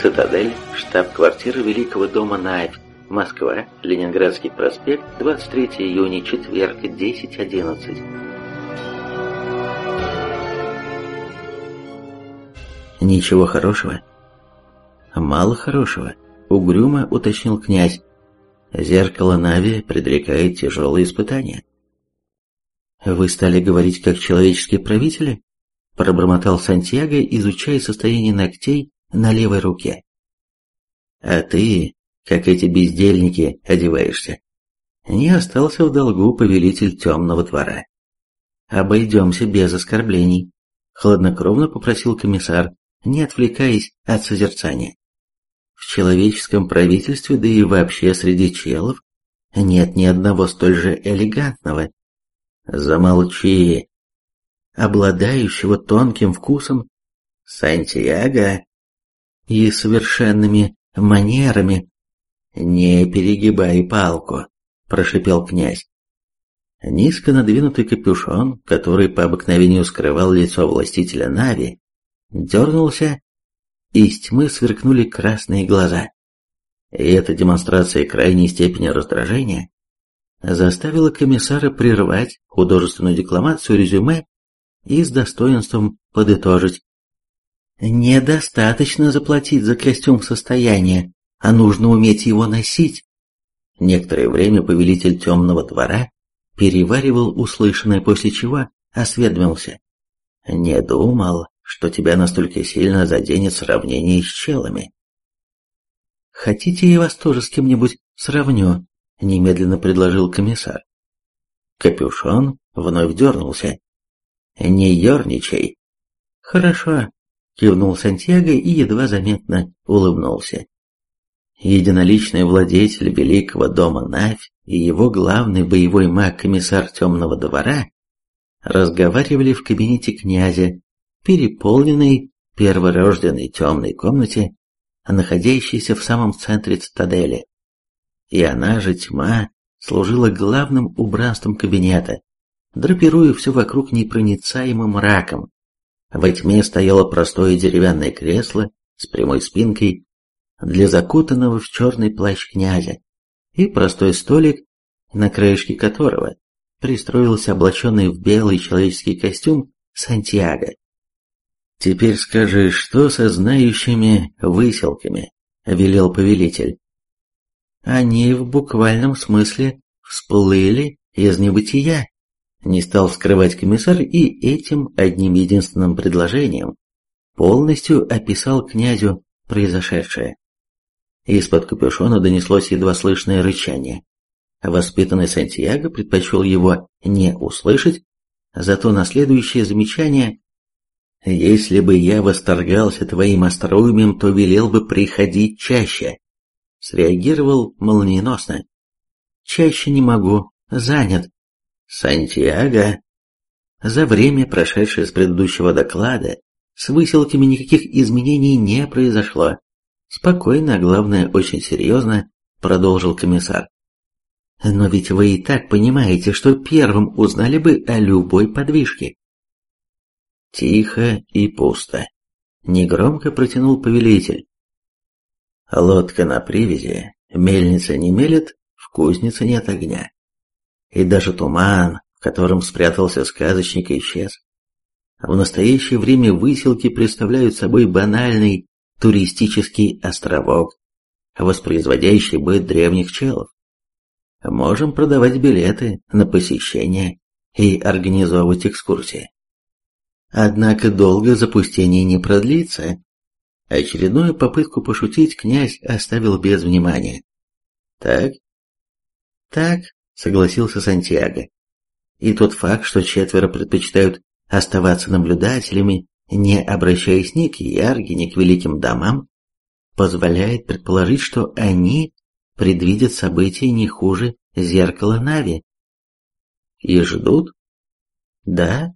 Цитадель, штаб-квартира Великого дома Найт, Москва, Ленинградский проспект, 23 июня, четверг, 10.11. Ничего хорошего? Мало хорошего, угрюмо уточнил князь. Зеркало Нави предрекает тяжелые испытания. «Вы стали говорить как человеческие правители?» Пробормотал Сантьяго, изучая состояние ногтей на левой руке. А ты, как эти бездельники, одеваешься. Не остался в долгу повелитель темного двора. Обойдемся без оскорблений, хладнокровно попросил комиссар, не отвлекаясь от созерцания. В человеческом правительстве, да и вообще среди челов, нет ни одного столь же элегантного. Замолчи. Обладающего тонким вкусом Сантьяго и совершенными манерами. «Не перегибай палку», – прошипел князь. Низко надвинутый капюшон, который по обыкновению скрывал лицо властителя Нави, дернулся, и из тьмы сверкнули красные глаза. И эта демонстрация крайней степени раздражения заставила комиссара прервать художественную декламацию резюме и с достоинством подытожить. Недостаточно заплатить за костюм состояния, а нужно уметь его носить. Некоторое время повелитель темного двора переваривал услышанное, после чего осведомился. «Не думал, что тебя настолько сильно заденет сравнение с челами». «Хотите, я вас тоже с кем-нибудь сравню?» — немедленно предложил комиссар. Капюшон вновь дернулся. «Не ерничай». «Хорошо, кивнул Сантьяго и едва заметно улыбнулся. Единоличный владетель великого дома Навь и его главный боевой маг-комиссар Темного двора разговаривали в кабинете князя, переполненной перворожденной темной комнате, находящейся в самом центре цитадели. И она же, тьма, служила главным убранством кабинета, драпируя все вокруг непроницаемым мраком, во тьме стояло простое деревянное кресло с прямой спинкой для закутанного в черный плащ князя и простой столик, на краешке которого пристроился облаченный в белый человеческий костюм Сантьяго. «Теперь скажи, что со знающими выселками?» — велел повелитель. «Они в буквальном смысле всплыли из небытия», не стал скрывать комиссар и этим одним единственным предложением полностью описал князю произошедшее. Из-под капюшона донеслось едва слышное рычание. Воспитанный Сантьяго предпочел его не услышать, зато на следующее замечание «Если бы я восторгался твоим остроумием, то велел бы приходить чаще», среагировал молниеносно. «Чаще не могу, занят», Сантьяго. За время, прошедшее с предыдущего доклада, с выселками никаких изменений не произошло. Спокойно, а главное, очень серьезно, продолжил комиссар. Но ведь вы и так понимаете, что первым узнали бы о любой подвижке. Тихо и пусто. Негромко протянул повелитель. Лодка на привязи, мельница не мелет, в кузнице нет огня и даже туман, в котором спрятался сказочник, исчез. В настоящее время выселки представляют собой банальный туристический островок, воспроизводящий быт древних челов. Можем продавать билеты на посещение и организовывать экскурсии. Однако долго запустение не продлится. Очередную попытку пошутить князь оставил без внимания. Так? Так, согласился Сантьяго. И тот факт, что четверо предпочитают оставаться наблюдателями, не обращаясь ни к Ярге, ни к великим домам, позволяет предположить, что они предвидят события не хуже зеркала Нави. И ждут? Да?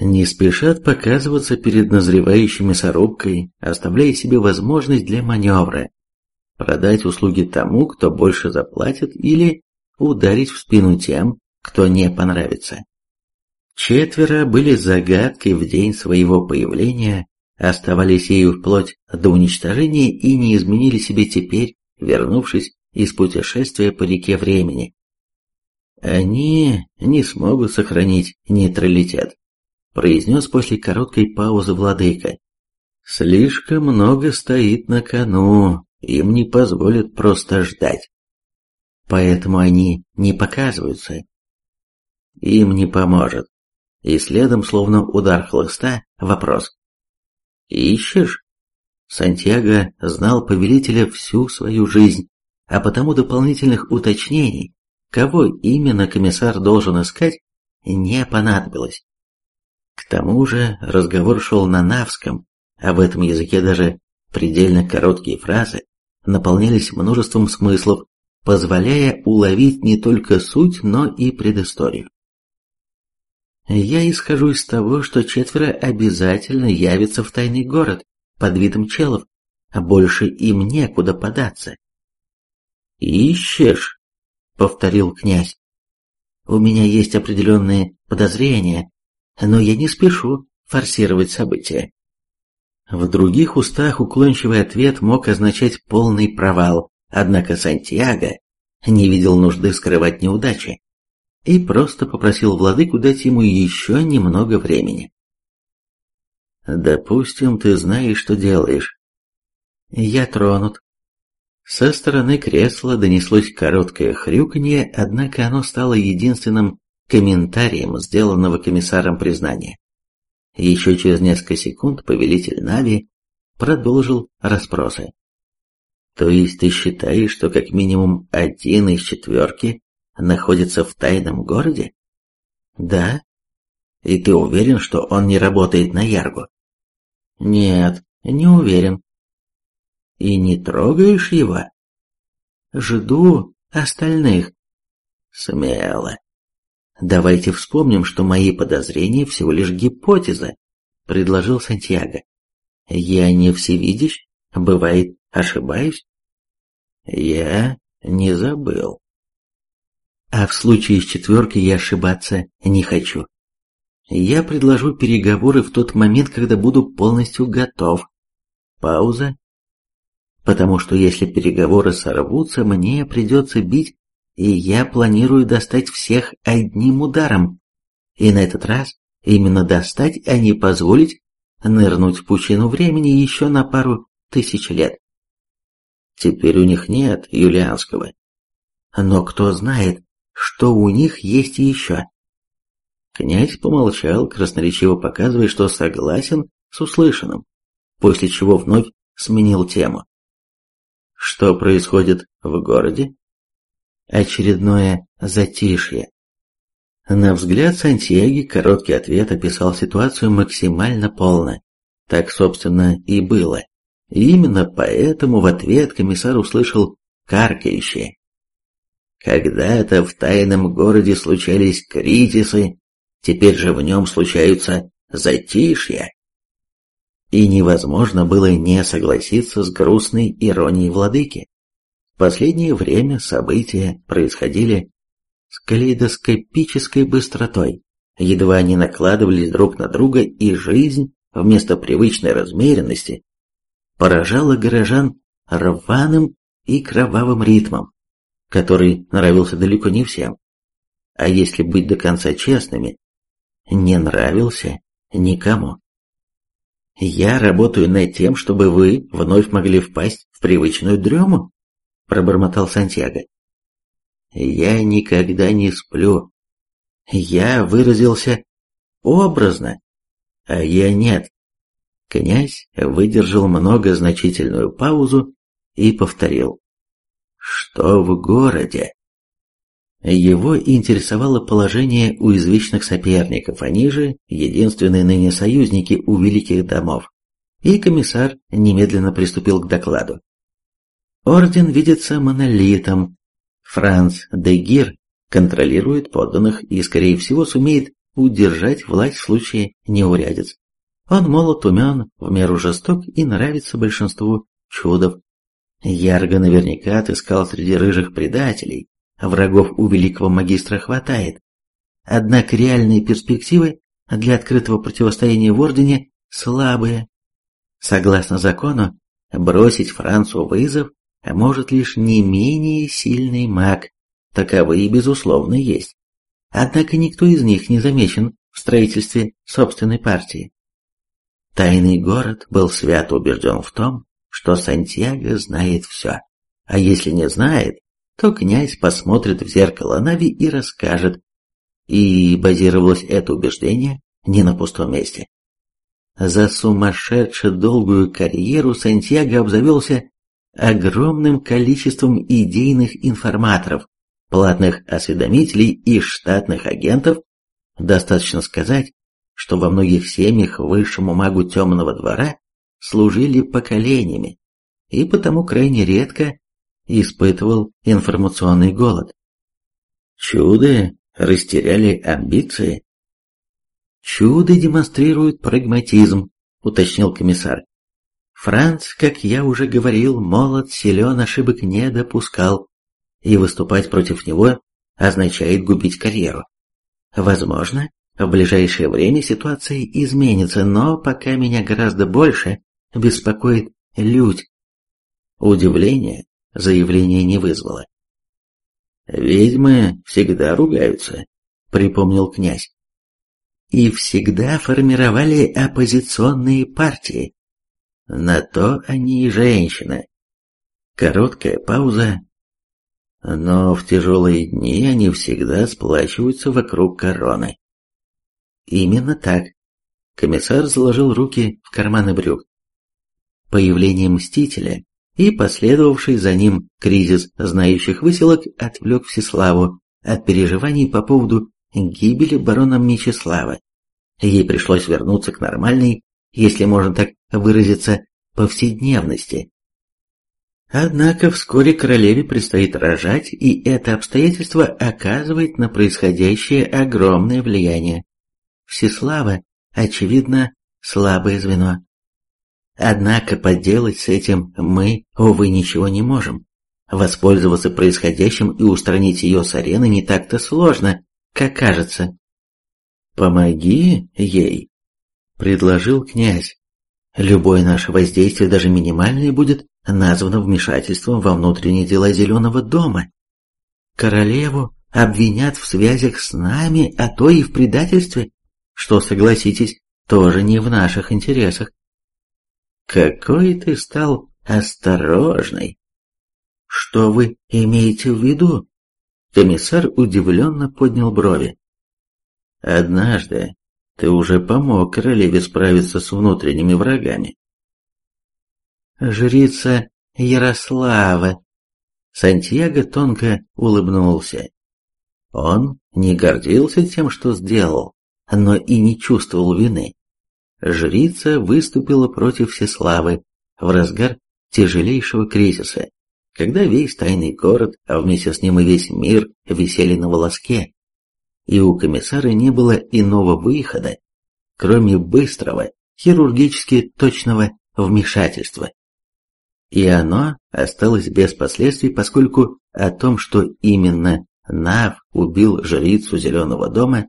Не спешат показываться перед назревающей мясорубкой, оставляя себе возможность для маневра. Продать услуги тому, кто больше заплатит, или ударить в спину тем, кто не понравится. Четверо были загадкой в день своего появления, оставались ею вплоть до уничтожения и не изменили себе теперь, вернувшись из путешествия по реке времени. Они не смогут сохранить нейтралитет, произнес после короткой паузы владыка. Слишком много стоит на кону, им не позволят просто ждать. Поэтому они не показываются. Им не поможет. И следом, словно удар хлыста, вопрос. «Ищешь?» Сантьяго знал повелителя всю свою жизнь, а потому дополнительных уточнений, кого именно комиссар должен искать, не понадобилось. К тому же разговор шел на навском, а в этом языке даже предельно короткие фразы наполнялись множеством смыслов, позволяя уловить не только суть, но и предысторию. Я исхожу из того, что четверо обязательно явятся в тайный город под видом челов, а больше им некуда податься. «Ищешь?» — повторил князь. «У меня есть определенные подозрения, но я не спешу форсировать события». В других устах уклончивый ответ мог означать полный провал, однако Сантьяго не видел нужды скрывать неудачи и просто попросил владыку дать ему еще немного времени. «Допустим, ты знаешь, что делаешь». «Я тронут», со стороны кресла донеслось короткое хрюканье, однако оно стало единственным комментарием сделанного комиссаром признания. Еще через несколько секунд повелитель Нави продолжил расспросы. То есть ты считаешь, что как минимум один из четверки находится в тайном городе? Да. И ты уверен, что он не работает на Яргу? Нет, не уверен и не трогаешь его? Жду остальных. Смело. Давайте вспомним, что мои подозрения всего лишь гипотеза, предложил Сантьяго. Я не всевидящ, бывает, ошибаюсь. Я не забыл. А в случае с четверкой я ошибаться не хочу. Я предложу переговоры в тот момент, когда буду полностью готов. Пауза потому что если переговоры сорвутся, мне придется бить, и я планирую достать всех одним ударом. И на этот раз именно достать, а не позволить нырнуть в пучину времени еще на пару тысяч лет. Теперь у них нет юлианского. Но кто знает, что у них есть еще. Князь помолчал, красноречиво показывая, что согласен с услышанным, после чего вновь сменил тему. Что происходит в городе? Очередное затишье. На взгляд Сантьяги короткий ответ описал ситуацию максимально полно. Так, собственно, и было. И именно поэтому в ответ комиссар услышал каркающее. Когда-то в тайном городе случались кризисы, теперь же в нем случаются затишья и невозможно было не согласиться с грустной иронией владыки. В последнее время события происходили с калейдоскопической быстротой, едва они накладывались друг на друга, и жизнь, вместо привычной размеренности, поражала горожан рваным и кровавым ритмом, который нравился далеко не всем. А если быть до конца честными, не нравился никому. «Я работаю над тем, чтобы вы вновь могли впасть в привычную дрему», — пробормотал Сантьяго. «Я никогда не сплю. Я выразился образно, а я нет». Князь выдержал многозначительную паузу и повторил. «Что в городе?» Его интересовало положение у извечных соперников, они же единственные ныне союзники у великих домов. И комиссар немедленно приступил к докладу. Орден видится монолитом. Франц де Гир контролирует подданных и, скорее всего, сумеет удержать власть в случае неурядиц. Он молод, умен, в меру жесток и нравится большинству чудов. Ярго наверняка отыскал среди рыжих предателей, врагов у великого магистра хватает. Однако реальные перспективы для открытого противостояния в Ордене слабые. Согласно закону, бросить Францу вызов может лишь не менее сильный маг. Таковые, безусловно, есть. Однако никто из них не замечен в строительстве собственной партии. Тайный город был свято убежден в том, что Сантьяго знает все. А если не знает, то князь посмотрит в зеркало Нави и расскажет. И базировалось это убеждение не на пустом месте. За сумасшедше долгую карьеру Сантьяго обзавелся огромным количеством идейных информаторов, платных осведомителей и штатных агентов, достаточно сказать, что во многих семьях высшему магу темного двора служили поколениями, и потому крайне редко испытывал информационный голод. Чуды растеряли амбиции. Чуды демонстрируют прагматизм, уточнил комиссар. Франц, как я уже говорил, молод, силен, ошибок не допускал, и выступать против него означает губить карьеру. Возможно, в ближайшее время ситуация изменится, но пока меня гораздо больше беспокоит людь. Удивление заявление не вызвало. «Ведьмы всегда ругаются», — припомнил князь. «И всегда формировали оппозиционные партии. На то они и женщины». Короткая пауза, но в тяжелые дни они всегда сплачиваются вокруг короны. Именно так. Комиссар заложил руки в карманы брюк. Появление Мстителя и последовавший за ним кризис знающих выселок отвлек Всеславу от переживаний по поводу гибели барона Мечислава. Ей пришлось вернуться к нормальной, если можно так выразиться, повседневности. Однако вскоре королеве предстоит рожать, и это обстоятельство оказывает на происходящее огромное влияние. Всеслава, очевидно, слабое звено. Однако поделать с этим мы, увы, ничего не можем. Воспользоваться происходящим и устранить ее с арены не так-то сложно, как кажется. «Помоги ей», — предложил князь. «Любое наше воздействие, даже минимальное, будет названо вмешательством во внутренние дела Зеленого дома. Королеву обвинят в связях с нами, а то и в предательстве, что, согласитесь, тоже не в наших интересах. Какой ты стал осторожный. Что вы имеете в виду? Комиссар удивленно поднял брови. Однажды ты уже помог королеве справиться с внутренними врагами. Жрица Ярослава. Сантьяго тонко улыбнулся. Он не гордился тем, что сделал, но и не чувствовал вины. Жрица выступила против Всеславы в разгар тяжелейшего кризиса, когда весь тайный город, а вместе с ним и весь мир висели на волоске, и у комиссара не было иного выхода, кроме быстрого, хирургически точного вмешательства. И оно осталось без последствий, поскольку о том, что именно Нав убил жрицу Зеленого дома,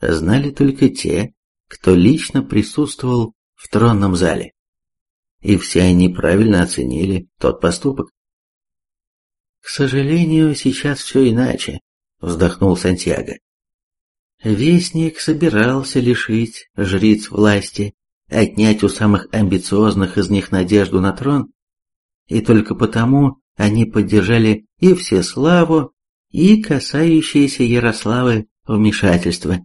знали только те, кто лично присутствовал в тронном зале. И все они правильно оценили тот поступок. «К сожалению, сейчас все иначе», — вздохнул Сантьяго. Вестник собирался лишить жриц власти, отнять у самых амбициозных из них надежду на трон, и только потому они поддержали и Всеславу, и касающиеся Ярославы вмешательства.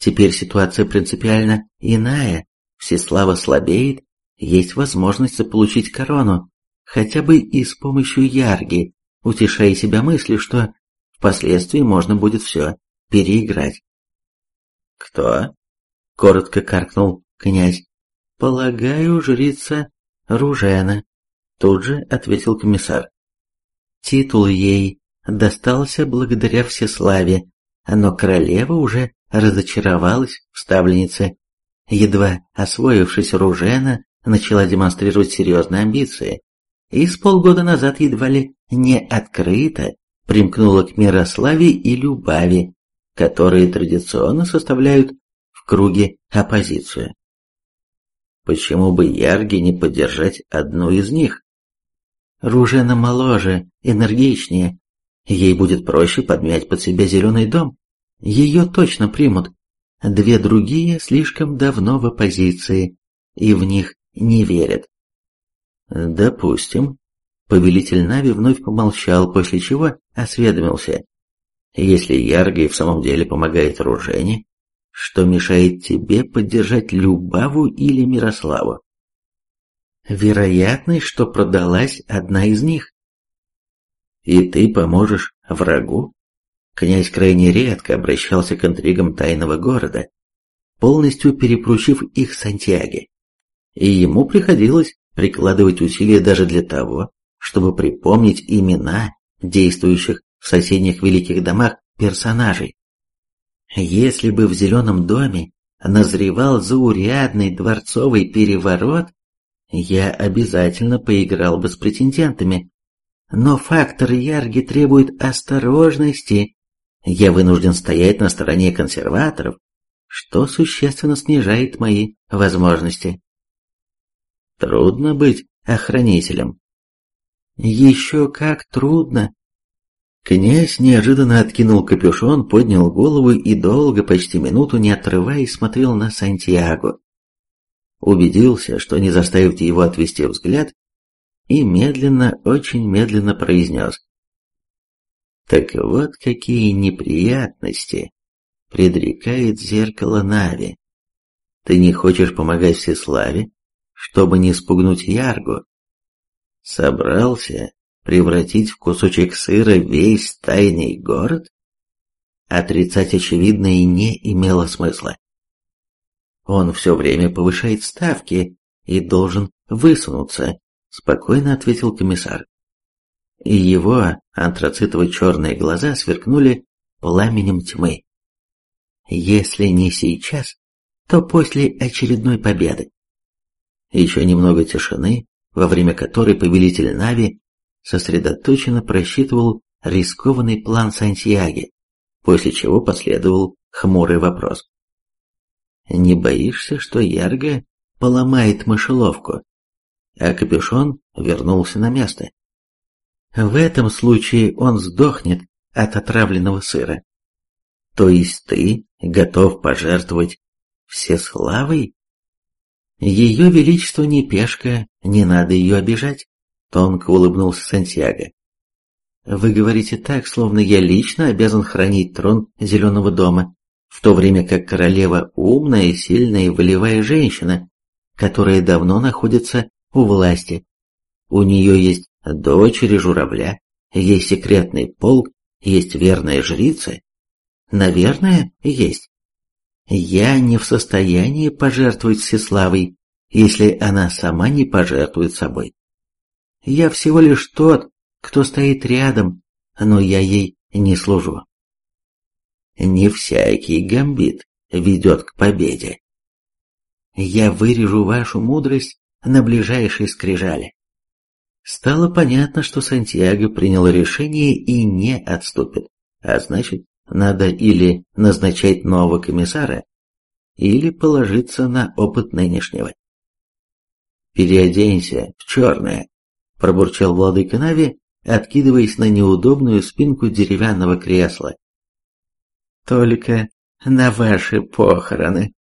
Теперь ситуация принципиально иная. Всеслава слабеет, есть возможность заполучить корону, хотя бы и с помощью Ярги, утешая себя мыслью, что впоследствии можно будет все переиграть. «Кто?» — коротко каркнул князь. «Полагаю, жрица Ружена», — тут же ответил комиссар. Титул ей достался благодаря всеславе, но королева уже разочаровалась в ставленнице. Едва освоившись Ружена, начала демонстрировать серьезные амбиции, и с полгода назад едва ли не открыто примкнула к Мирославе и Любави, которые традиционно составляют в круге оппозицию. Почему бы Ярге не поддержать одну из них? Ружена моложе, энергичнее. Ей будет проще подмять под себя зеленый дом. Ее точно примут. Две другие слишком давно в оппозиции, и в них не верят. Допустим. Повелитель Нави вновь помолчал, после чего осведомился. Если Ярга и в самом деле помогает Ружене, что мешает тебе поддержать Любаву или Мирославу? Вероятность, что продалась одна из них. И ты поможешь врагу? Князь крайне редко обращался к интригам тайного города, полностью перепручив их Сантьяге. И ему приходилось прикладывать усилия даже для того, чтобы припомнить имена действующих в соседних великих домах персонажей. Если бы в Зеленом доме назревал заурядный дворцовый переворот, я обязательно поиграл бы с претендентами. Но фактор Ярги требует осторожности. Я вынужден стоять на стороне консерваторов, что существенно снижает мои возможности. Трудно быть охранителем. Еще как трудно. Князь неожиданно откинул капюшон, поднял голову и долго, почти минуту не отрываясь, смотрел на Сантьяго. Убедился, что не заставит его отвести взгляд, и медленно, очень медленно произнес. Так вот какие неприятности предрекает зеркало Нави. Ты не хочешь помогать Всеславе, чтобы не спугнуть Яргу? Собрался превратить в кусочек сыра весь тайный город? Отрицать очевидное не имело смысла. Он все время повышает ставки и должен высунуться, спокойно ответил комиссар. И его антрацитово-черные глаза сверкнули пламенем тьмы. Если не сейчас, то после очередной победы. Еще немного тишины, во время которой повелитель Нави сосредоточенно просчитывал рискованный план Сантьяги, после чего последовал хмурый вопрос. «Не боишься, что Ярго поломает мышеловку?» А капюшон вернулся на место. В этом случае он сдохнет от отравленного сыра. То есть ты готов пожертвовать всеславой? Ее величество не пешка, не надо ее обижать. Тонко улыбнулся Сантьяго. «Вы говорите так, словно я лично обязан хранить трон Зеленого дома, в то время как королева умная, сильная и волевая женщина, которая давно находится у власти. У нее есть дочери журавля, есть секретный полк, есть верная жрица. Наверное, есть. Я не в состоянии пожертвовать всеславой, если она сама не пожертвует собой. Я всего лишь тот, кто стоит рядом, но я ей не служу. Не всякий гамбит ведет к победе. Я вырежу вашу мудрость на ближайшей скрижали. Стало понятно, что Сантьяго принял решение и не отступит, а значит, надо или назначать нового комиссара, или положиться на опыт нынешнего. Переоденься в черное, пробурчал владыка Нави, откидываясь на неудобную спинку деревянного кресла. «Только на ваши похороны»,